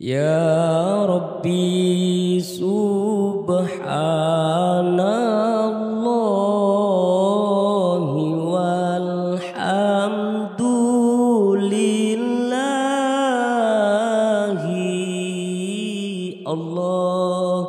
يا ربي سبحان الله والحمد لله. الله.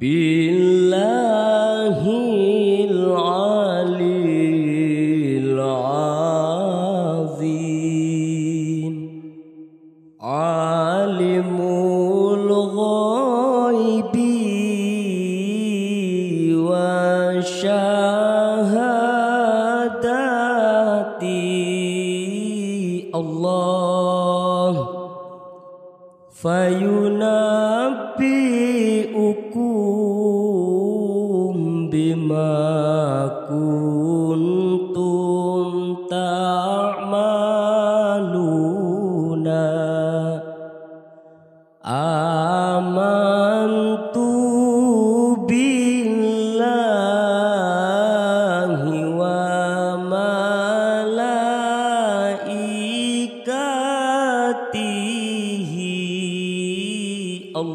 بالله العلي العظيم. عالم الغيب والشهادة الله فينبئكم بما كنتم تعملون آمنت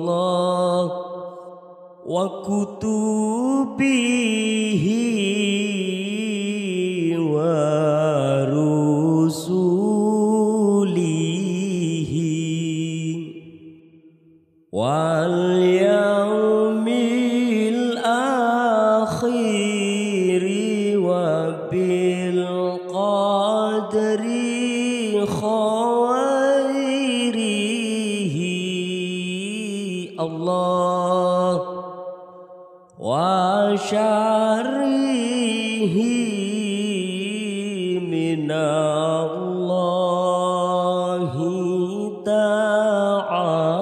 الله وكتبه ورسله واليوم الآخر وبالقدر وشره من الله تعالى.